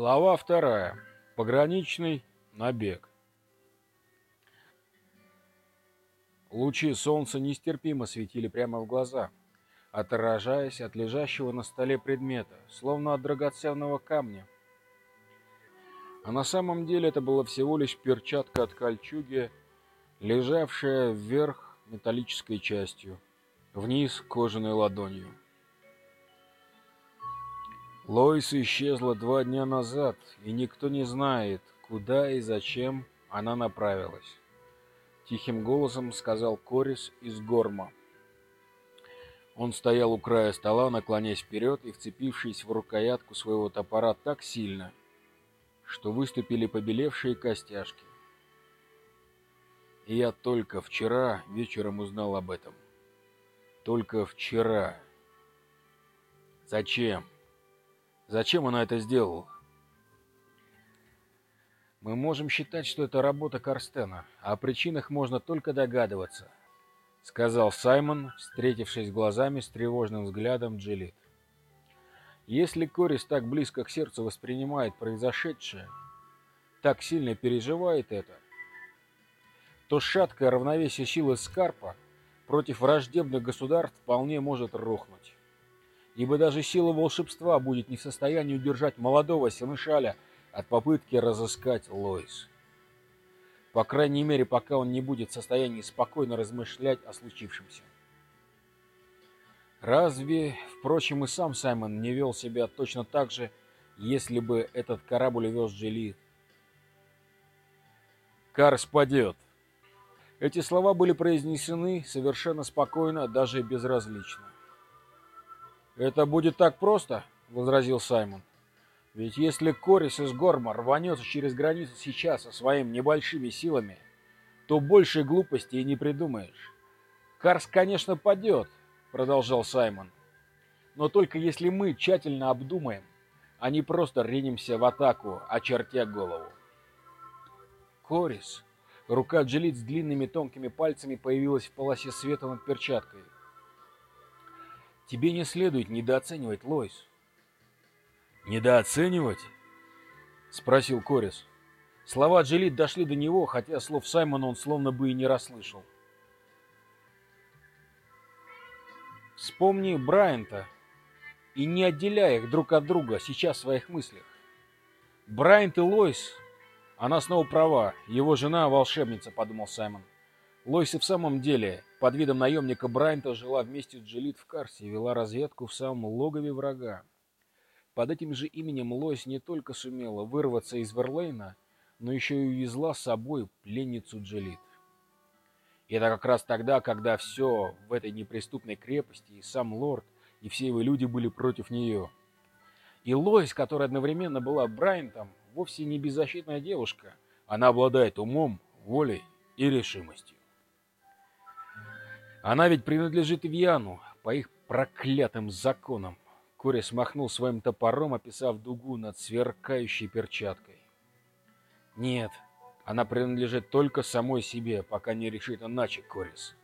Глава вторая. Пограничный набег. Лучи солнца нестерпимо светили прямо в глаза, отражаясь от лежащего на столе предмета, словно от драгоценного камня. А на самом деле это была всего лишь перчатка от кольчуги, лежавшая вверх металлической частью, вниз кожаной ладонью. Лоис исчезла два дня назад, и никто не знает, куда и зачем она направилась. Тихим голосом сказал Корис из Горма. Он стоял у края стола, наклоняясь вперед и вцепившись в рукоятку своего топора так сильно, что выступили побелевшие костяшки. И я только вчера вечером узнал об этом. Только вчера. Зачем? Зачем она это сделала? Мы можем считать, что это работа Карстена, а о причинах можно только догадываться, сказал Саймон, встретившись глазами с тревожным взглядом Джилит. Если Корис так близко к сердцу воспринимает произошедшее, так сильно переживает это, то шаткое равновесие силы Скарпа против враждебных государств вполне может рухнуть ибо даже сила волшебства будет не в состоянии удержать молодого Сенешаля от попытки разыскать Лоис. По крайней мере, пока он не будет в состоянии спокойно размышлять о случившемся. Разве, впрочем, и сам Саймон не вел себя точно так же, если бы этот корабль вез Джели? «Карс падет!» Эти слова были произнесены совершенно спокойно, даже безразлично. «Это будет так просто?» — возразил Саймон. «Ведь если Корис из Горма рванется через границу сейчас со своими небольшими силами, то больше глупости и не придумаешь. Карс, конечно, падет», — продолжал Саймон. «Но только если мы тщательно обдумаем, а не просто ринемся в атаку, очертя голову». Корис. Рука Джилит с длинными тонкими пальцами появилась в полосе света над перчаткой. Тебе не следует недооценивать Лойс. Недооценивать? Спросил Корис. Слова Джилит дошли до него, хотя слов Саймона он словно бы и не расслышал. Вспомни Брайанта и не отделяй их друг от друга сейчас в своих мыслях. Брайант и Лойс, она снова права, его жена волшебница, подумал Саймон. Лойс и в самом деле под видом наемника Брайанта жила вместе с Джилит в Карсе и вела разведку в самом логове врага. Под этим же именем Лойс не только сумела вырваться из Верлейна, но еще и увезла с собой пленницу Джилит. И это как раз тогда, когда все в этой неприступной крепости, и сам лорд, и все его люди были против нее. И Лойс, которая одновременно была Брайантом, вовсе не беззащитная девушка. Она обладает умом, волей и решимостью. Она ведь принадлежит Ивьяну, по их проклятым законам. Кори смахнул своим топором, описав дугу над сверкающей перчаткой. Нет, она принадлежит только самой себе, пока не решит иначе, Корис.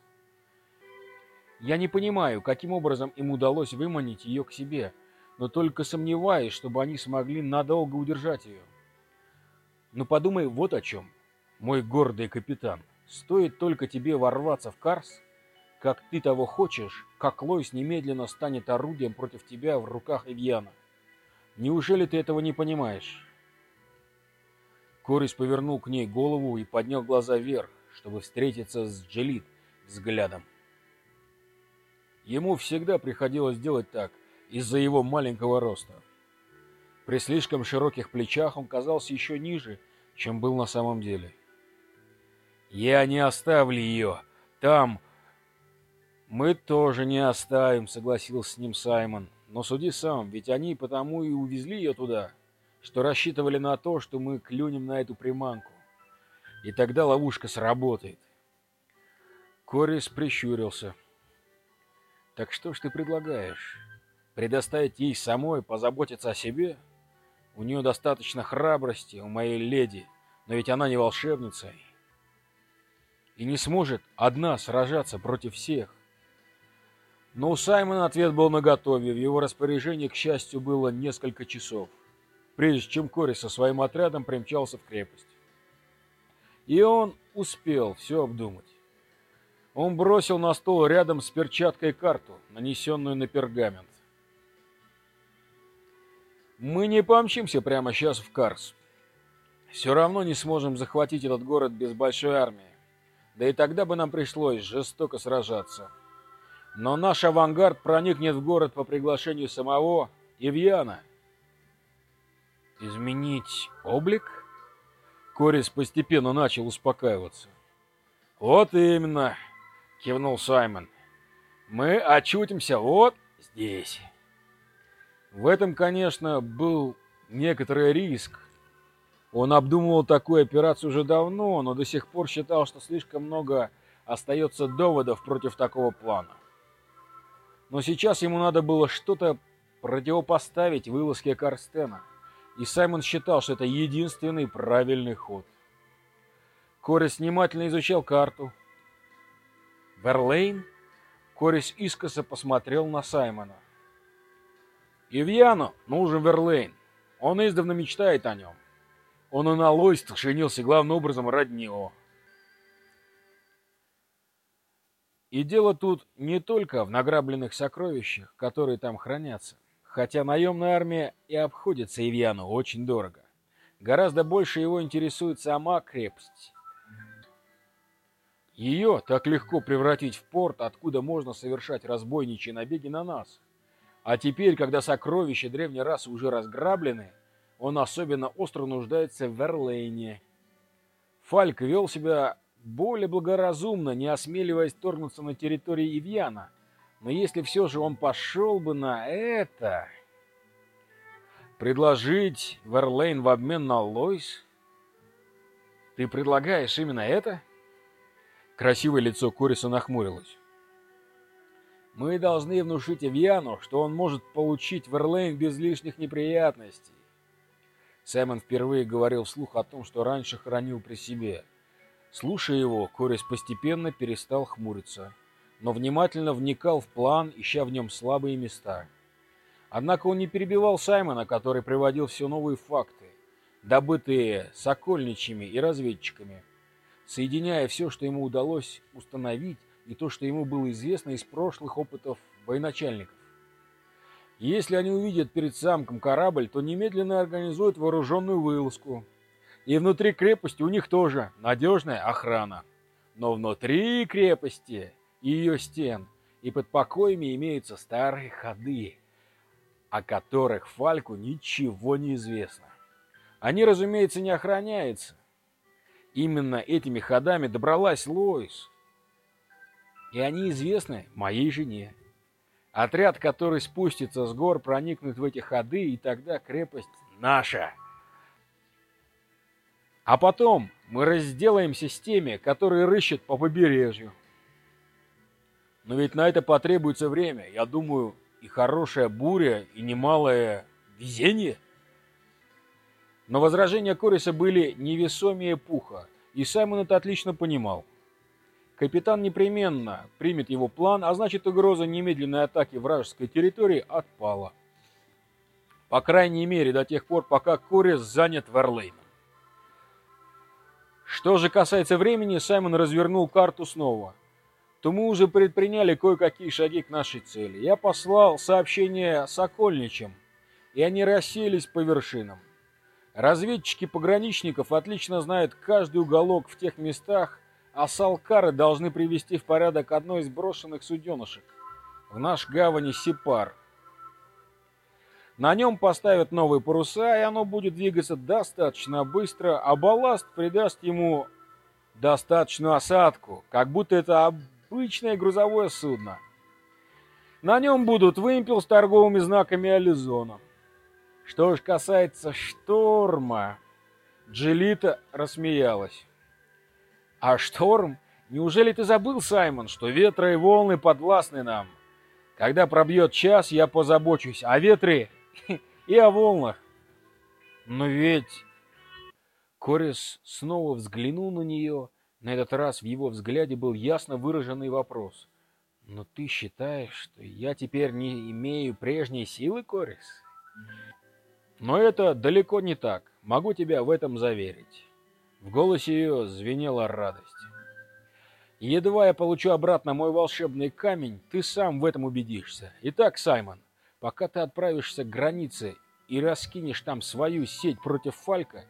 Я не понимаю, каким образом им удалось выманить ее к себе, но только сомневаюсь, чтобы они смогли надолго удержать ее. Но подумай вот о чем, мой гордый капитан. Стоит только тебе ворваться в Карс, как ты того хочешь, как Лойс немедленно станет орудием против тебя в руках Эвьяна. Неужели ты этого не понимаешь?» Корис повернул к ней голову и поднял глаза вверх, чтобы встретиться с Джелит взглядом. Ему всегда приходилось делать так из-за его маленького роста. При слишком широких плечах он казался еще ниже, чем был на самом деле. «Я не оставлю ее там, «Мы тоже не оставим», — согласился с ним Саймон. «Но суди сам, ведь они потому и увезли ее туда, что рассчитывали на то, что мы клюнем на эту приманку. И тогда ловушка сработает». Корис прищурился. «Так что ж ты предлагаешь? Предоставить ей самой позаботиться о себе? У нее достаточно храбрости, у моей леди, но ведь она не волшебница и не сможет одна сражаться против всех. Но у Саймона ответ был наготове. В его распоряжении, к счастью, было несколько часов. прежде чем Корис со своим отрядом примчался в крепость. И он успел все обдумать. Он бросил на стол рядом с перчаткой карту, нанесенную на пергамент. «Мы не помчимся прямо сейчас в Карс. Все равно не сможем захватить этот город без большой армии. Да и тогда бы нам пришлось жестоко сражаться. Но наш авангард проникнет в город по приглашению самого Ивьяна. Изменить облик? Корис постепенно начал успокаиваться. Вот именно, кивнул Саймон. Мы очутимся вот здесь. В этом, конечно, был некоторый риск, он обдумывал такую операцию уже давно, но до сих пор считал, что слишком много остается доводов против такого плана. Но сейчас ему надо было что-то противопоставить вылазке Карстена, и Саймон считал, что это единственный правильный ход. Корис внимательно изучал карту. «Верлейн?» Корис искоса посмотрел на Саймона. «Ивьяну нужен Верлейн. Он издавна мечтает о нем. Он и на Лойстах женился главным образом ради него. И дело тут не только в награбленных сокровищах, которые там хранятся. Хотя наемная армия и обходится Ивьяну очень дорого. Гораздо больше его интересует сама крепость. Ее так легко превратить в порт, откуда можно совершать разбойничьи набеги на нас. А теперь, когда сокровища древней расы уже разграблены, он особенно остро нуждается в Верлейне. Фальк вел себя более благоразумно, не осмеливаясь торгнуться на территории Ивьяна. Но если все же он пошел бы на это... Предложить Верлейн в обмен на Лойс? Ты предлагаешь именно это? Красивое лицо Кориса нахмурилось. Мы должны внушить Ивьяну, что он может получить Верлейн без лишних неприятностей. Саймон впервые говорил вслух о том, что раньше хранил при себе. Слушая его, Корис постепенно перестал хмуриться, но внимательно вникал в план, ища в нем слабые места. Однако он не перебивал Саймона, который приводил все новые факты, добытые сокольничьими и разведчиками, соединяя все, что ему удалось установить, и то, что ему было известно из прошлых опытов военачальников. Если они увидят перед замком корабль, то немедленно организуют вооруженную вылазку. И внутри крепости у них тоже надежная охрана. Но внутри крепости и ее стен и под покоями имеются старые ходы, о которых Фальку ничего не известно. Они, разумеется, не охраняются. Именно этими ходами добралась Лоис. И они известны моей жене. Отряд, который спустится с гор, проникнет в эти ходы, и тогда крепость наша. А потом мы разделаемся с теми, которые рыщут по побережью. Но ведь на это потребуется время. Я думаю, и хорошая буря, и немалое везение. Но возражения Кориса были невесомее пуха, и Саймон это отлично понимал. Капитан непременно примет его план, а значит угроза немедленной атаки вражеской территории отпала. По крайней мере, до тех пор, пока Корис занят Верлейном. Что же касается времени, Саймон развернул карту снова. То мы уже предприняли кое-какие шаги к нашей цели. Я послал сообщение Сокольничам, и они расселись по вершинам. Разведчики пограничников отлично знают каждый уголок в тех местах, а салкары должны привести в порядок одно из брошенных суденышек в наш гавани Сипар. На нем поставят новые паруса, и оно будет двигаться достаточно быстро, а балласт придаст ему достаточную осадку, как будто это обычное грузовое судно. На нем будут вымпел с торговыми знаками Ализона. Что ж касается шторма, Джилита рассмеялась. А шторм? Неужели ты забыл, Саймон, что ветры и волны подвластны нам? Когда пробьет час, я позабочусь о ветре и о волнах. Но ведь... Корис снова взглянул на нее. На этот раз в его взгляде был ясно выраженный вопрос. «Но ты считаешь, что я теперь не имею прежней силы, Корис?» Но это далеко не так, могу тебя в этом заверить. В голосе ее звенела радость. Едва я получу обратно мой волшебный камень, ты сам в этом убедишься. Итак, Саймон, пока ты отправишься к границе и раскинешь там свою сеть против Фалька,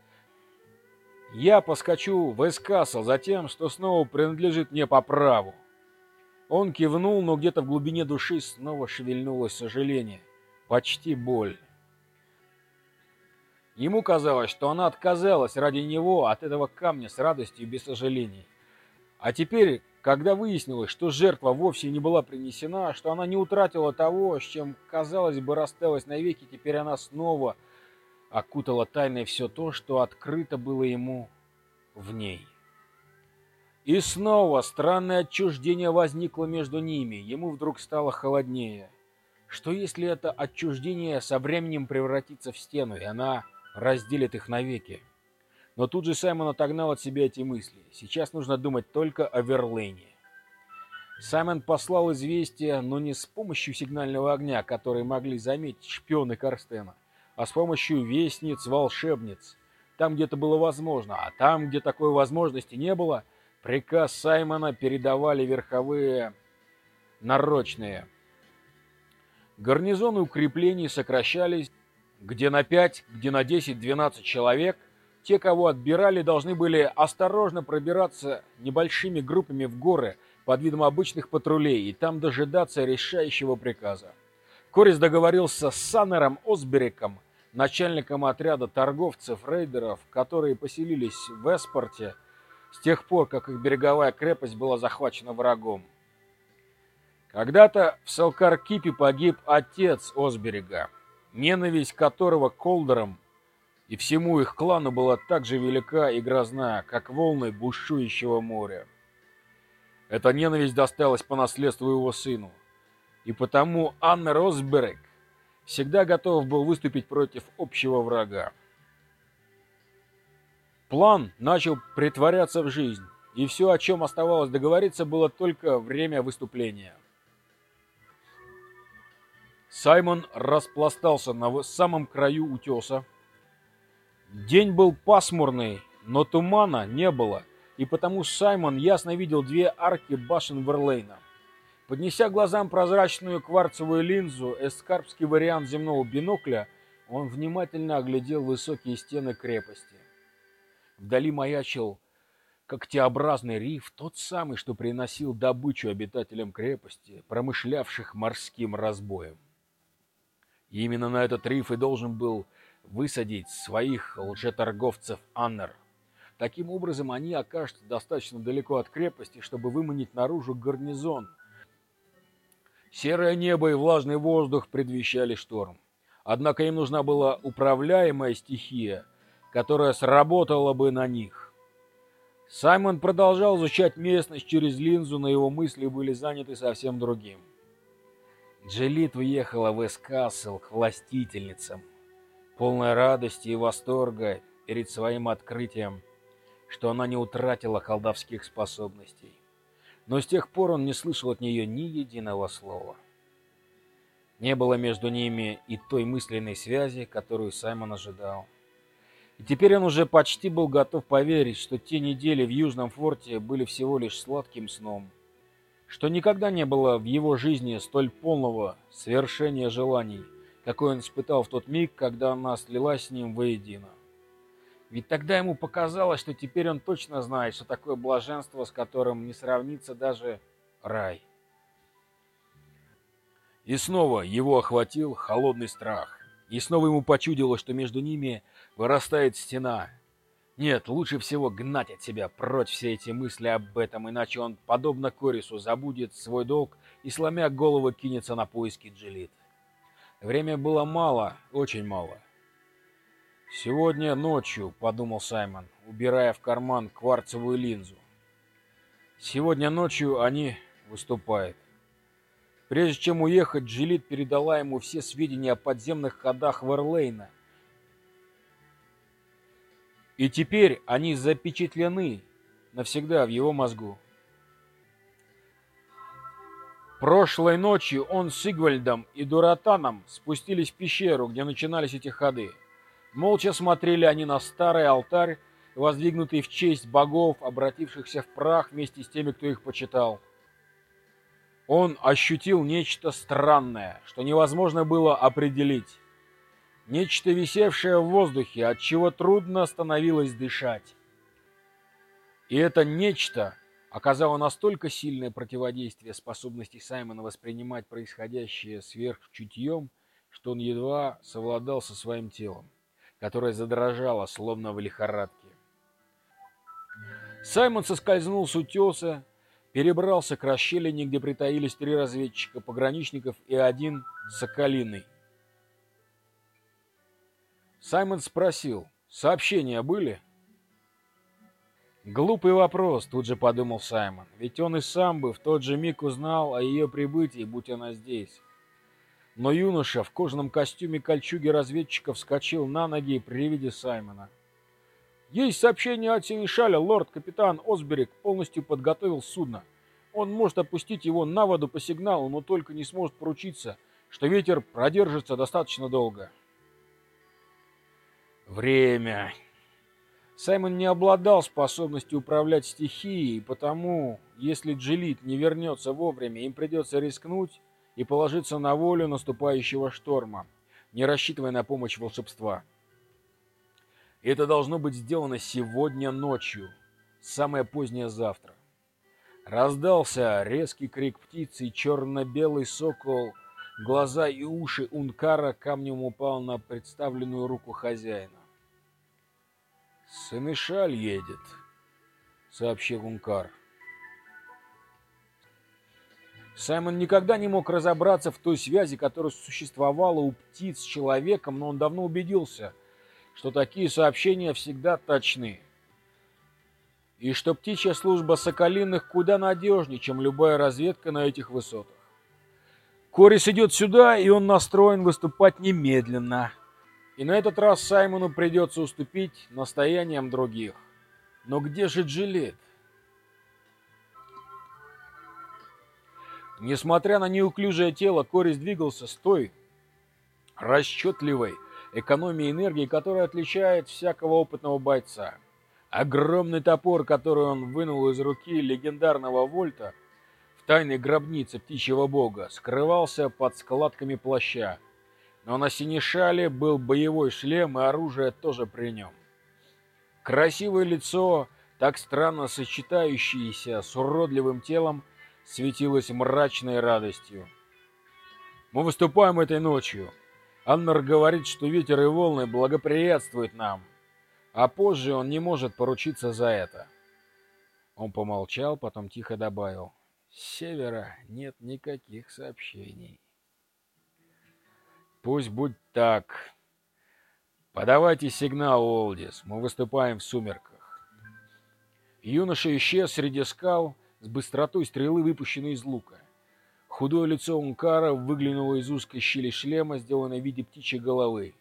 я поскочу в Эскасл за тем, что снова принадлежит мне по праву. Он кивнул, но где-то в глубине души снова шевельнулось сожаление, почти боль. Ему казалось, что она отказалась ради него от этого камня с радостью и без сожалений. А теперь, когда выяснилось, что жертва вовсе не была принесена, что она не утратила того, с чем, казалось бы, рассталась навеки, теперь она снова окутала тайной все то, что открыто было ему в ней. И снова странное отчуждение возникло между ними. Ему вдруг стало холоднее. Что если это отчуждение со временем превратится в стену, и она разделит их навеки? Но тут же Саймон отогнал от себя эти мысли. Сейчас нужно думать только о Верлейне. Саймон послал известие, но не с помощью сигнального огня, который могли заметить шпионы Карстена, а с помощью вестниц-волшебниц. Там, где это было возможно, а там, где такой возможности не было – Приказ Саймона передавали верховые нарочные. Гарнизоны укреплений сокращались, где на 5, где на 10-12 человек. Те, кого отбирали, должны были осторожно пробираться небольшими группами в горы под видом обычных патрулей и там дожидаться решающего приказа. Корис договорился с Саннером Осбериком, начальником отряда торговцев-рейдеров, которые поселились в Эспорте, с тех пор, как их береговая крепость была захвачена врагом. Когда-то в Салкаркипе погиб отец Осберега, ненависть которого Колдером и всему их клану была так же велика и грозна, как волны бушующего моря. Эта ненависть досталась по наследству его сыну, и потому Анна Росберг всегда готов был выступить против общего врага. План начал притворяться в жизнь, и все, о чем оставалось договориться, было только время выступления. Саймон распластался на самом краю утеса. День был пасмурный, но тумана не было, и потому Саймон ясно видел две арки башен Верлейна. Поднеся глазам прозрачную кварцевую линзу, эскарпский вариант земного бинокля, он внимательно оглядел высокие стены крепости. Вдали маячил когтеобразный риф, тот самый, что приносил добычу обитателям крепости, промышлявших морским разбоем. Именно на этот риф и должен был высадить своих лжеторговцев Аннер. Таким образом, они окажутся достаточно далеко от крепости, чтобы выманить наружу гарнизон. Серое небо и влажный воздух предвещали шторм. Однако им нужна была управляемая стихия – которая сработала бы на них. Саймон продолжал изучать местность через линзу, но его мысли были заняты совсем другим. Джилит уехала в Эскасл к властительницам, полная радости и восторга перед своим открытием, что она не утратила колдовских способностей. Но с тех пор он не слышал от нее ни единого слова. Не было между ними и той мысленной связи, которую Саймон ожидал. И теперь он уже почти был готов поверить, что те недели в Южном форте были всего лишь сладким сном, что никогда не было в его жизни столь полного свершения желаний, какой он испытал в тот миг, когда она слилась с ним воедино. Ведь тогда ему показалось, что теперь он точно знает, что такое блаженство, с которым не сравнится даже рай. И снова его охватил холодный страх. И снова ему почудилось, что между ними вырастает стена. Нет, лучше всего гнать от себя прочь все эти мысли об этом, иначе он, подобно Корису, забудет свой долг и, сломя голову, кинется на поиски Джилит. Время было мало, очень мало. «Сегодня ночью», — подумал Саймон, убирая в карман кварцевую линзу. «Сегодня ночью они выступают». Прежде чем уехать, Джилит передала ему все сведения о подземных ходах Верлейна и теперь они запечатлены навсегда в его мозгу. Прошлой ночью он с Игвальдом и Дуратаном спустились в пещеру, где начинались эти ходы. Молча смотрели они на старый алтарь, воздвигнутый в честь богов, обратившихся в прах вместе с теми, кто их почитал. Он ощутил нечто странное, что невозможно было определить. Нечто висевшее в воздухе, от чего трудно становилось дышать. И это нечто оказало настолько сильное противодействие способности Саймона воспринимать происходящее сверхчутьем, что он едва совладал со своим телом, которое задрожало, словно в лихорадке. Саймон соскользнул с утеса, перебрался к расщелине, где притаились три разведчика, пограничников и один соколиный. Саймон спросил, сообщения были? Глупый вопрос, тут же подумал Саймон, ведь он и сам бы в тот же миг узнал о ее прибытии, будь она здесь. Но юноша в кожаном костюме кольчуги разведчика вскочил на ноги при виде Саймона. Есть сообщение от Синишаля, лорд-капитан Осберик полностью подготовил судно. Он может опустить его на воду по сигналу, но только не сможет поручиться, что ветер продержится достаточно долго. Время. Саймон не обладал способностью управлять стихией, потому, если Джилит не вернется вовремя, им придется рискнуть и положиться на волю наступающего шторма, не рассчитывая на помощь волшебства. Это должно быть сделано сегодня ночью, самое позднее завтра. Раздался резкий крик птицы, черно-белый сокол, глаза и уши Ункара камнем упал на представленную руку хозяина. «Сынышаль едет», — сообщил Ункар. Саймон никогда не мог разобраться в той связи, которая существовала у птиц с человеком, но он давно убедился — что такие сообщения всегда точны. И что птичья служба Соколиных куда надежнее, чем любая разведка на этих высотах. Корис идет сюда, и он настроен выступать немедленно. И на этот раз Саймону придется уступить настояниям других. Но где же Джилет? Несмотря на неуклюжее тело, Корис двигался с той расчетливой, экономии энергии, которая отличает всякого опытного бойца. Огромный топор, который он вынул из руки легендарного Вольта в тайной гробнице птичьего бога, скрывался под складками плаща. Но на синешале был боевой шлем, и оружие тоже при нем. Красивое лицо, так странно сочетающееся с уродливым телом, светилось мрачной радостью. «Мы выступаем этой ночью», Аннер говорит, что ветер и волны благоприятствуют нам, а позже он не может поручиться за это. Он помолчал, потом тихо добавил. С севера нет никаких сообщений. Пусть будет так. Подавайте сигнал, Олдис. Мы выступаем в сумерках. Юноша исчез среди скал с быстротой стрелы, выпущенной из лука. Худое лицо Ункара выглянуло из узкой щели шлема, сделанной в виде птичьей головы.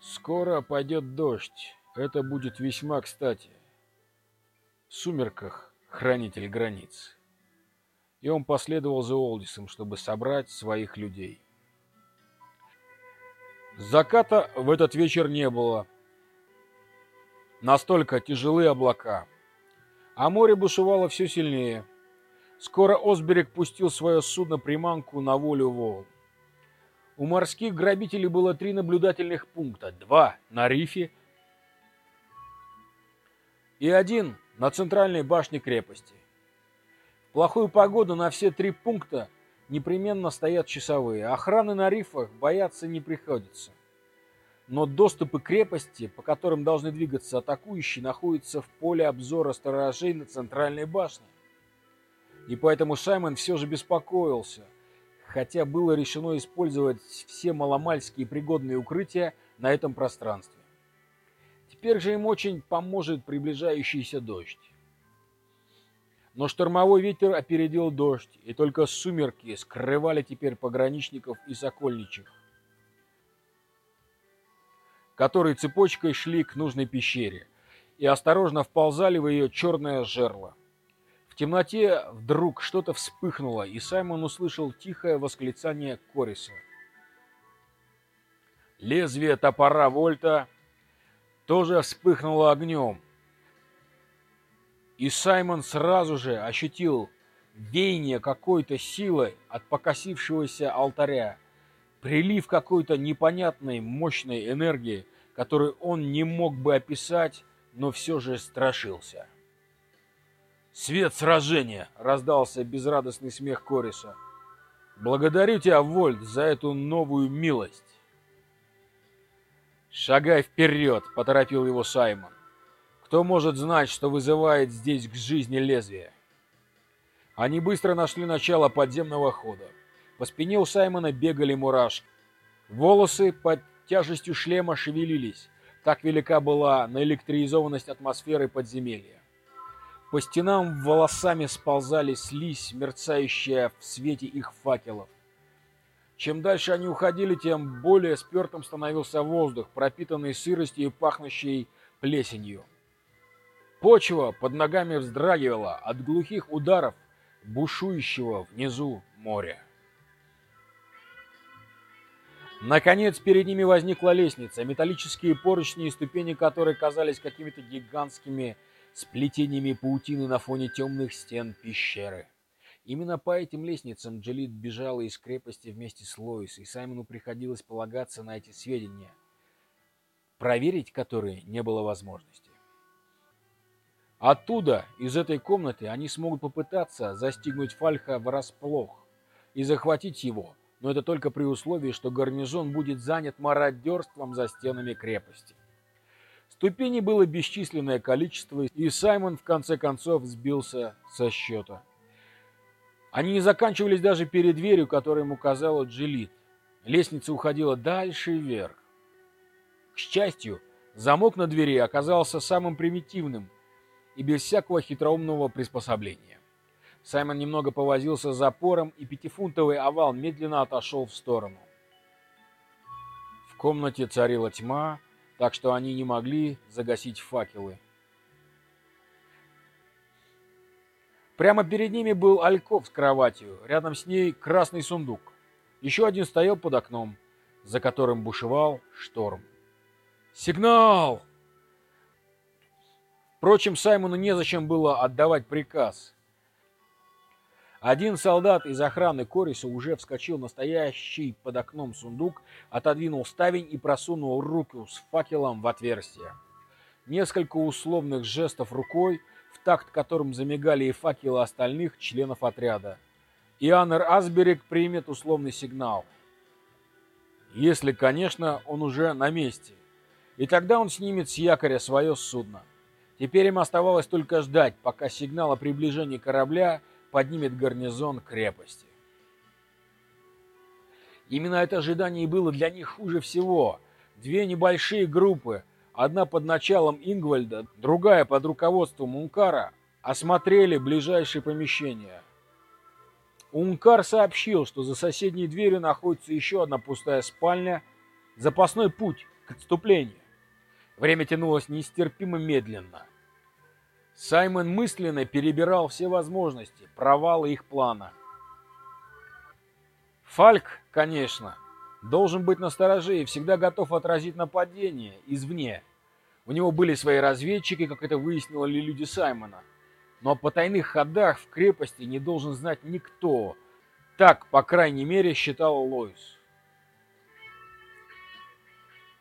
«Скоро пойдет дождь. Это будет весьма кстати. В сумерках хранитель границ». И он последовал за Олдисом, чтобы собрать своих людей. Заката в этот вечер не было. Настолько тяжелые облака. А море бушевало все сильнее – Скоро Осберег пустил свое судно-приманку на волю волн. У морских грабителей было три наблюдательных пункта. Два на рифе и один на центральной башне крепости. В плохую погоду на все три пункта непременно стоят часовые. Охраны на рифах бояться не приходится. Но доступы крепости, по которым должны двигаться атакующие, находятся в поле обзора сторожей на центральной башне. И поэтому Саймон все же беспокоился, хотя было решено использовать все маломальские пригодные укрытия на этом пространстве. Теперь же им очень поможет приближающийся дождь. Но штормовой ветер опередил дождь, и только сумерки скрывали теперь пограничников и сокольничих, которые цепочкой шли к нужной пещере и осторожно вползали в ее черное жерло. В темноте вдруг что-то вспыхнуло, и Саймон услышал тихое восклицание Кориса. Лезвие топора Вольта тоже вспыхнуло огнем. И Саймон сразу же ощутил веяние какой-то силы от покосившегося алтаря, прилив какой-то непонятной мощной энергии, которую он не мог бы описать, но все же страшился. «Свет сражения!» — раздался безрадостный смех Кориса. «Благодарю тебя, Вольт, за эту новую милость!» «Шагай вперед!» — поторопил его Саймон. «Кто может знать, что вызывает здесь к жизни лезвие?» Они быстро нашли начало подземного хода. По спине у Саймона бегали мурашки. Волосы под тяжестью шлема шевелились. Так велика была наэлектризованность атмосферы подземелья. По стенам волосами сползали слизь, мерцающая в свете их факелов. Чем дальше они уходили, тем более спертым становился воздух, пропитанный сыростью и пахнущей плесенью. Почва под ногами вздрагивала от глухих ударов бушующего внизу моря. Наконец, перед ними возникла лестница, металлические поручни и ступени которой казались какими-то гигантскими сплетениями паутины на фоне темных стен пещеры. Именно по этим лестницам Джелит бежала из крепости вместе с Лоис, и Саймону приходилось полагаться на эти сведения, проверить которые не было возможности. Оттуда, из этой комнаты, они смогут попытаться застигнуть Фальха врасплох и захватить его, но это только при условии, что гарнизон будет занят мародерством за стенами крепости. Ступеней было бесчисленное количество, и Саймон в конце концов сбился со счета. Они не заканчивались даже перед дверью, которую ему указала Джилит. Лестница уходила дальше вверх. К счастью, замок на двери оказался самым примитивным и без всякого хитроумного приспособления. Саймон немного повозился с запором, и пятифунтовый овал медленно отошел в сторону. В комнате царила тьма, так что они не могли загасить факелы. Прямо перед ними был альков с кроватью, рядом с ней красный сундук. Еще один стоял под окном, за которым бушевал шторм. «Сигнал!» Впрочем, Саймону незачем было отдавать приказ. Один солдат из охраны Кориса уже вскочил на стоящий под окном сундук, отодвинул ставень и просунул руку с факелом в отверстие. Несколько условных жестов рукой, в такт которым замигали и факелы остальных членов отряда. И Аннер Асберик примет условный сигнал. Если, конечно, он уже на месте. И тогда он снимет с якоря свое судно. Теперь им оставалось только ждать, пока сигнал о приближении корабля – поднимет гарнизон крепости. Именно это ожидание и было для них хуже всего. Две небольшие группы, одна под началом Ингвальда, другая под руководством Ункара, осмотрели ближайшие помещения. Ункар сообщил, что за соседней дверью находится еще одна пустая спальня, запасной путь к отступлению. Время тянулось нестерпимо медленно. Саймон мысленно перебирал все возможности, провалы их плана. Фальк, конечно, должен быть настороже и всегда готов отразить нападение извне. У него были свои разведчики, как это выяснили люди Саймона. Но о потайных ходах в крепости не должен знать никто. Так, по крайней мере, считал Лоис.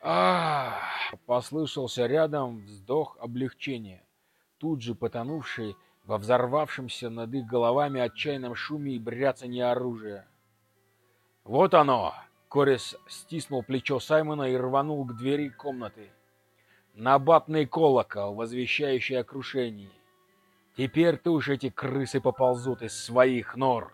Ах, послышался рядом вздох облегчения тут же потонувшие во взорвавшемся над их головами отчаянном шуме и бряцанье оружия. «Вот оно!» — Корис стиснул плечо Саймона и рванул к двери комнаты. Набатный колокол, возвещающий о крушении. Теперь-то уж эти крысы поползут из своих нор.